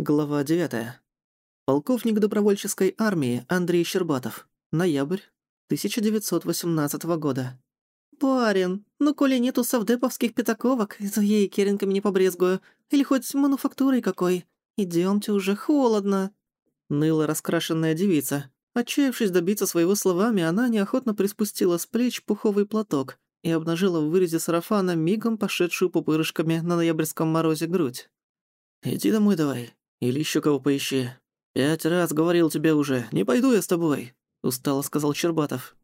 Глава 9. Полковник добровольческой армии Андрей Щербатов. Ноябрь 1918 года. «Парень, ну коли нету совдеповских пятаковок, то я и керенками не побрезгую. Или хоть мануфактурой какой. Идёмте уже, холодно». Ныла раскрашенная девица. Отчаявшись добиться своего словами, она неохотно приспустила с плеч пуховый платок и обнажила в вырезе сарафана мигом пошедшую пупырышками на ноябрьском морозе грудь. «Иди домой давай», или еще кого поищи. Пять раз говорил тебе уже, не пойду я с тобой», — устало сказал Щербатов.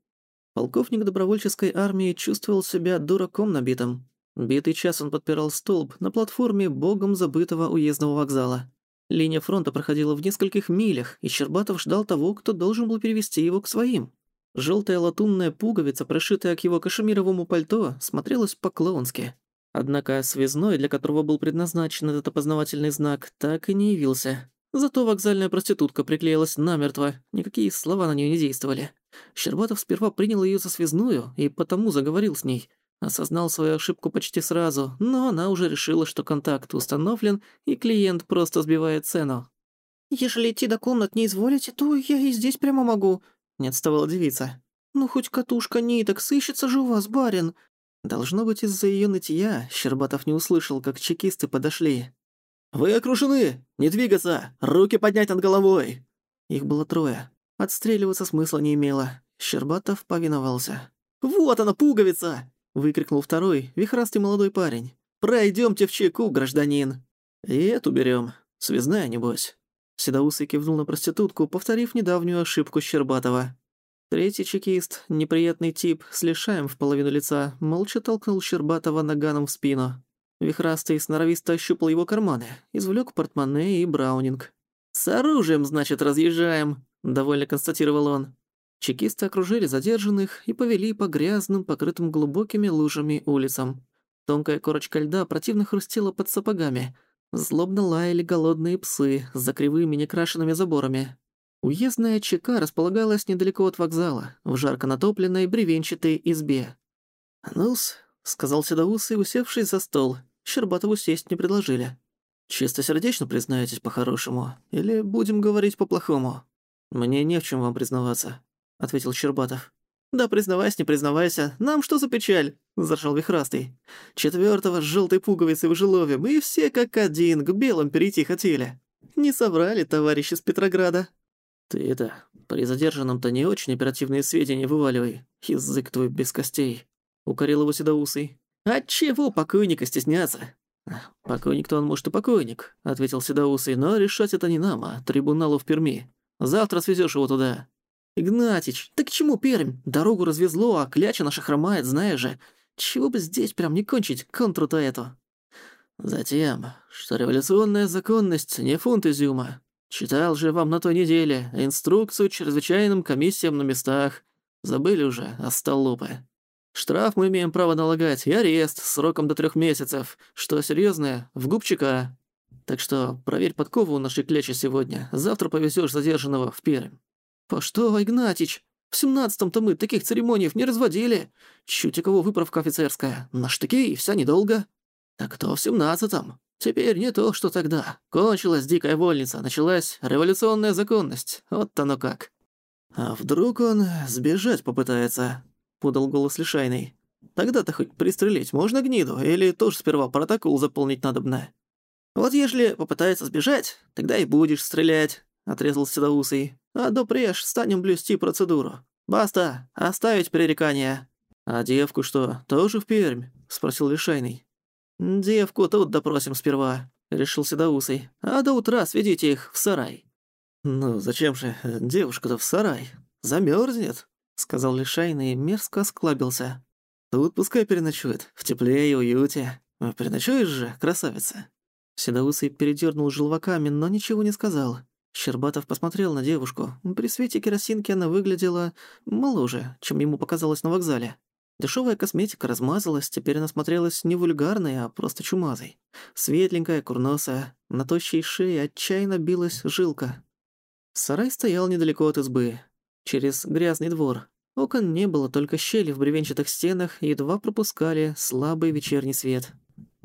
Полковник добровольческой армии чувствовал себя дураком набитым. Битый час он подпирал столб на платформе богом забытого уездного вокзала. Линия фронта проходила в нескольких милях, и Щербатов ждал того, кто должен был перевести его к своим. Желтая латунная пуговица, прошитая к его кашемировому пальто, смотрелась по-клоунски. Однако связной, для которого был предназначен этот опознавательный знак, так и не явился. Зато вокзальная проститутка приклеилась намертво, никакие слова на нее не действовали. Щербатов сперва принял ее за связную и потому заговорил с ней. Осознал свою ошибку почти сразу, но она уже решила, что контакт установлен, и клиент просто сбивает цену. «Ежели идти до комнат не изволите, то я и здесь прямо могу», — не отставала девица. «Ну, хоть катушка ниток, сыщется же у вас, барин. Должно быть, из-за её нытья Щербатов не услышал, как чекисты подошли. «Вы окружены! Не двигаться! Руки поднять над головой!» Их было трое. Отстреливаться смысла не имело. Щербатов повиновался. «Вот она, пуговица!» — выкрикнул второй, вихрастый молодой парень. «Пройдёмте в чеку, гражданин!» «И эту берём. Связная, небось». Седоусый кивнул на проститутку, повторив недавнюю ошибку Щербатова. Третий чекист, неприятный тип, с лишаем в половину лица, молча толкнул Щербатова наганом в спину. Вихрастый сноровисто ощупал его карманы, извлёк портмоне и браунинг. «С оружием, значит, разъезжаем», — довольно констатировал он. Чекисты окружили задержанных и повели по грязным, покрытым глубокими лужами улицам. Тонкая корочка льда противно хрустела под сапогами. Злобно лаяли голодные псы за кривыми некрашенными заборами. Уездная ЧК располагалась недалеко от вокзала, в жарко натопленной бревенчатой избе. «Ну-с», — сказал Седоусый, усевшись за стол. Щербатову сесть не предложили. «Чистосердечно признаетесь по-хорошему? Или будем говорить по-плохому?» «Мне не в чем вам признаваться», — ответил Щербатов. «Да признавайся, не признавайся, нам что за печаль?» — заржал Вихрастый. «Четвёртого с жёлтой пуговицей выжиловим, и все как один к белым перейти хотели. Не соврали, товарищи с Петрограда». «Ты это, при задержанном-то не очень оперативные сведения вываливай, язык твой без костей», — укорил его Седоусый. «Отчего покойника стесняться?» «Покойник-то он, может, и покойник», — ответил Седоусый, «но решать это не нам, а трибуналу в Перми. Завтра свезёшь его туда». «Игнатич, ты к чему Пермь? Дорогу развезло, а кляча наша хромает, знаешь же. Чего бы здесь прям не кончить контру-то эту?» «Затем, что революционная законность не фунт изюма, Читал же вам на той неделе инструкцию чрезвычайным комиссиям на местах. Забыли уже, остолопы. Штраф мы имеем право налагать и арест сроком до трех месяцев. Что серьезное, в губчика. Так что проверь подкову у нашей клячи сегодня. Завтра повезешь задержанного в Пермь. По что, Игнатич? В семнадцатом-то мы таких церемоний не разводили. Чуть у кого выправка офицерская. На штыки и вся недолго. Так кто в семнадцатом? Теперь не то, что тогда. Кончилась дикая вольница, началась революционная законность. Вот оно как. А вдруг он сбежать попытается? Подал голос Лишайный. Тогда-то хоть пристрелить можно гниду, или тоже сперва протокол заполнить надобно? Вот если попытается сбежать, тогда и будешь стрелять, отрезал Седоусый. А допреж станем блюсти процедуру. Баста, оставить пререкания. А девку что, тоже в Пермь? спросил Лишайный. «Девку тут допросим сперва», — решил Седоусый. «А до утра сведите их в сарай». «Ну, зачем же девушка-то в сарай? Замёрзнет», — сказал Лишайный и мерзко осклабился. «Тут пускай переночует, в тепле и уюте. Переночуешь же, красавица?» Седоусый передёрнул желваками, но ничего не сказал. Щербатов посмотрел на девушку. При свете керосинки она выглядела моложе, чем ему показалось на вокзале. Дешевая косметика размазалась, теперь она смотрелась не вульгарной, а просто чумазой. Светленькая, курносая, на тощей шее отчаянно билась жилка. Сарай стоял недалеко от избы, через грязный двор. Окон не было, только щели в бревенчатых стенах едва пропускали слабый вечерний свет.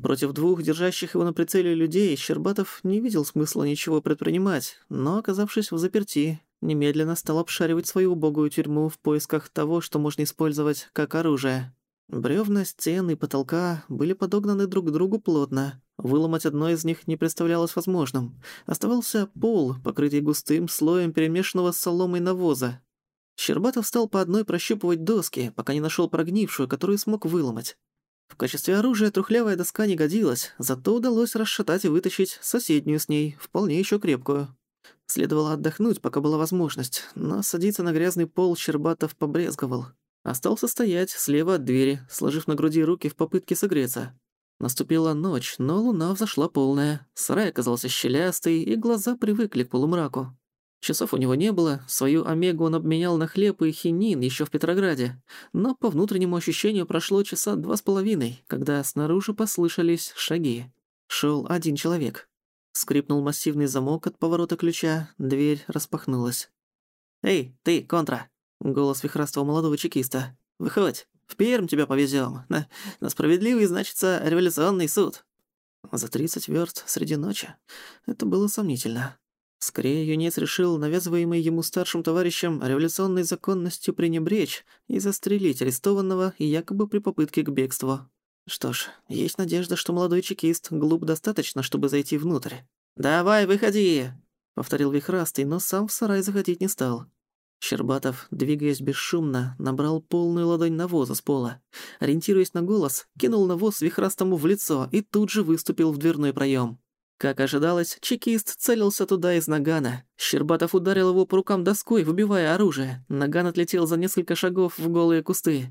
Против двух держащих его на прицеле людей Щербатов не видел смысла ничего предпринимать, но, оказавшись в заперти, немедленно стал обшаривать свою убогую тюрьму в поисках того, что можно использовать как оружие. Бревна стен и потолка были подогнаны друг к другу плотно. Выломать одно из них не представлялось возможным. Оставался пол, покрытый густым слоем перемешанного с соломой навоза. Щербатов стал по одной прощупывать доски, пока не нашел прогнившую, которую смог выломать. В качестве оружия трухлявая доска не годилась, зато удалось расшатать и вытащить соседнюю с ней, вполне еще крепкую. Следовало отдохнуть, пока была возможность, но садиться на грязный пол Щербатов побрезговал. Остался стоять слева от двери, сложив на груди руки в попытке согреться. Наступила ночь, но луна взошла полная. Сарай оказался щелястый, и глаза привыкли к полумраку. Часов у него не было, свою омегу он обменял на хлеб и хинин еще в Петрограде. Но по внутреннему ощущению прошло часа два с половиной, когда снаружи послышались шаги. Шел один человек. Скрипнул массивный замок от поворота ключа, дверь распахнулась. «Эй, ты, контра!» — голос вихрастого молодого чекиста. «Выходь, в Пермь тебя повезем. На, на справедливый, значится, революционный суд». За тридцать верст среди ночи. Это было сомнительно. Скорее, юнец решил навязываемый ему старшим товарищем революционной законностью пренебречь и застрелить арестованного якобы при попытке к бегству. Что ж, есть надежда, что молодой чекист глуп достаточно, чтобы зайти внутрь. «Давай, выходи!» — повторил Вихрастый, но сам в сарай заходить не стал. Щербатов, двигаясь бесшумно, набрал полную ладонь навоза с пола. Ориентируясь на голос, кинул навоз Вихрастому в лицо и тут же выступил в дверной проем. Как ожидалось, чекист целился туда из нагана. Щербатов ударил его по рукам доской, выбивая оружие. Наган отлетел за несколько шагов в голые кусты.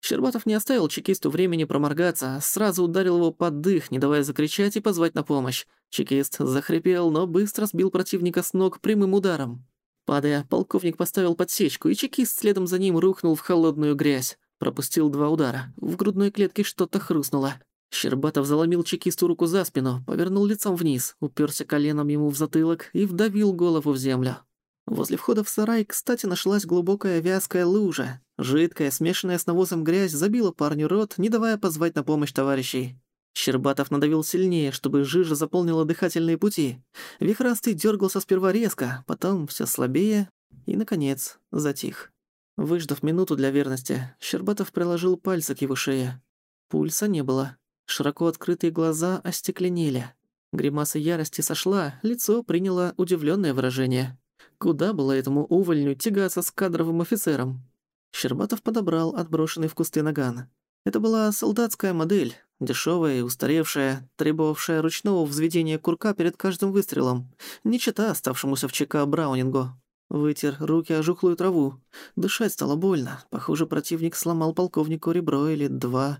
Щербатов не оставил чекисту времени проморгаться, а сразу ударил его под дых, не давая закричать и позвать на помощь. Чекист захрипел, но быстро сбил противника с ног прямым ударом. Падая, полковник поставил подсечку, и чекист следом за ним рухнул в холодную грязь. Пропустил два удара. В грудной клетке что-то хрустнуло. Щербатов заломил чекисту руку за спину, повернул лицом вниз, уперся коленом ему в затылок и вдавил голову в землю. Возле входа в сарай, кстати, нашлась глубокая вязкая лужа. Жидкая, смешанная с навозом грязь забила парню рот, не давая позвать на помощь товарищей. Щербатов надавил сильнее, чтобы жижа заполнила дыхательные пути. Вихрастый дергался сперва резко, потом все слабее и, наконец, затих. Выждав минуту для верности, Щербатов приложил пальцы к его шее. Пульса не было. Широко открытые глаза остекленели. Гримаса ярости сошла, лицо приняло удивленное выражение. Куда было этому увольню тягаться с кадровым офицером? Щербатов подобрал отброшенный в кусты наган. Это была солдатская модель, дешевая и устаревшая, требовавшая ручного взведения курка перед каждым выстрелом, не чита оставшемуся в ЧК Браунингу. Вытер руки о жухлую траву. Дышать стало больно. Похоже, противник сломал полковнику ребро или два.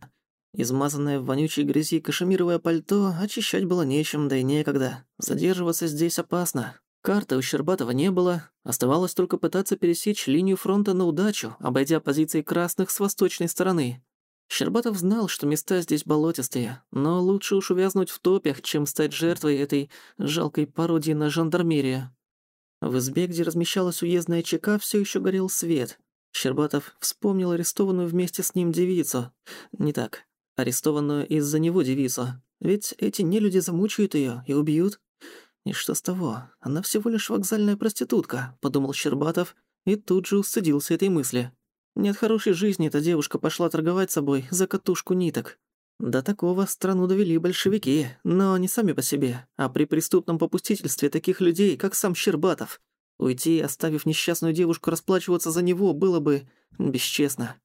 Измазанное в вонючей грязи кашемировое пальто очищать было нечем, да и некогда. Задерживаться здесь опасно. Карты у Щербатова не было, оставалось только пытаться пересечь линию фронта на удачу, обойдя позиции красных с восточной стороны. Щербатов знал, что места здесь болотистые, но лучше уж увязнуть в топях, чем стать жертвой этой жалкой пародии на жандармерию. В избе, где размещалась уездная ЧК, все еще горел свет. Щербатов вспомнил арестованную вместе с ним девицу. Не так арестованную из-за него девицу. Ведь эти нелюди замучают ее и убьют. И что с того? Она всего лишь вокзальная проститутка, подумал Щербатов и тут же устыдился этой мысли. Нет хорошей жизни эта девушка пошла торговать собой за катушку ниток. До такого страну довели большевики, но не сами по себе, а при преступном попустительстве таких людей, как сам Щербатов. Уйти, оставив несчастную девушку расплачиваться за него, было бы бесчестно.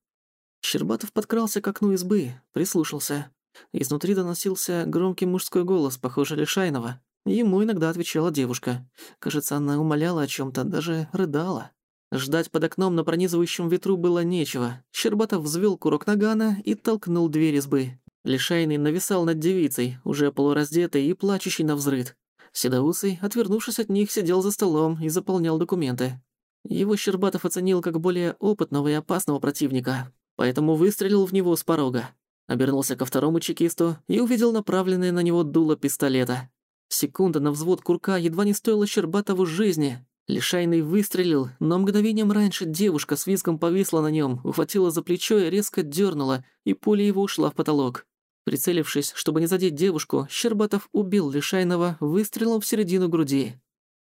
Щербатов подкрался к окну избы, прислушался. Изнутри доносился громкий мужской голос, похоже, Лишайного. Ему иногда отвечала девушка. Кажется, она умоляла о чем то даже рыдала. Ждать под окном на пронизывающем ветру было нечего. Щербатов взвел курок нагана и толкнул дверь избы. Лишайный нависал над девицей, уже полураздетой и плачущей на взрыд. Седоусый, отвернувшись от них, сидел за столом и заполнял документы. Его Щербатов оценил как более опытного и опасного противника, поэтому выстрелил в него с порога. Обернулся ко второму чекисту и увидел направленное на него дуло пистолета. Секунда на взвод курка едва не стоила Щербатову жизни. Лишайный выстрелил, но мгновением раньше девушка с визгом повисла на нем, ухватила за плечо и резко дернула, и пуля его ушла в потолок. Прицелившись, чтобы не задеть девушку, Щербатов убил Лишайного выстрелом в середину груди.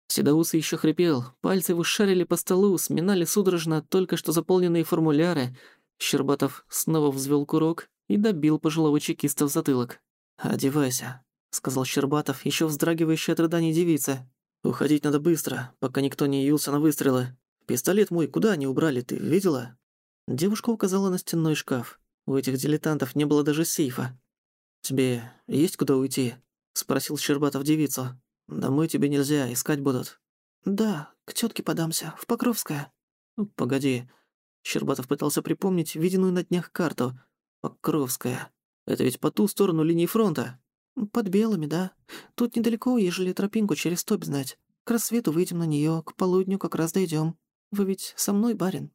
Седоусый еще хрипел, пальцы его шарили по столу, сминали судорожно только что заполненные формуляры. Щербатов снова взвел курок и добил пожилого чекиста в затылок. «Одевайся», — сказал Щербатов, еще вздрагивающий от рыданий девицы. «Уходить надо быстро, пока никто не явился на выстрелы. Пистолет мой куда они убрали, ты видела?» Девушка указала на стенной шкаф. У этих дилетантов не было даже сейфа. «Тебе есть куда уйти?» — спросил Щербатов девицу. «Домой тебе нельзя, искать будут». «Да, к тётке подамся, в Покровское». «Ну, «Погоди». Щербатов пытался припомнить виденную на днях карту. «Покровская. Это ведь по ту сторону линии фронта». «Под белыми, да. Тут недалеко, ежели тропинку через топь знать. К рассвету выйдем на неё, к полудню как раз дойдём. Вы ведь со мной, барин?»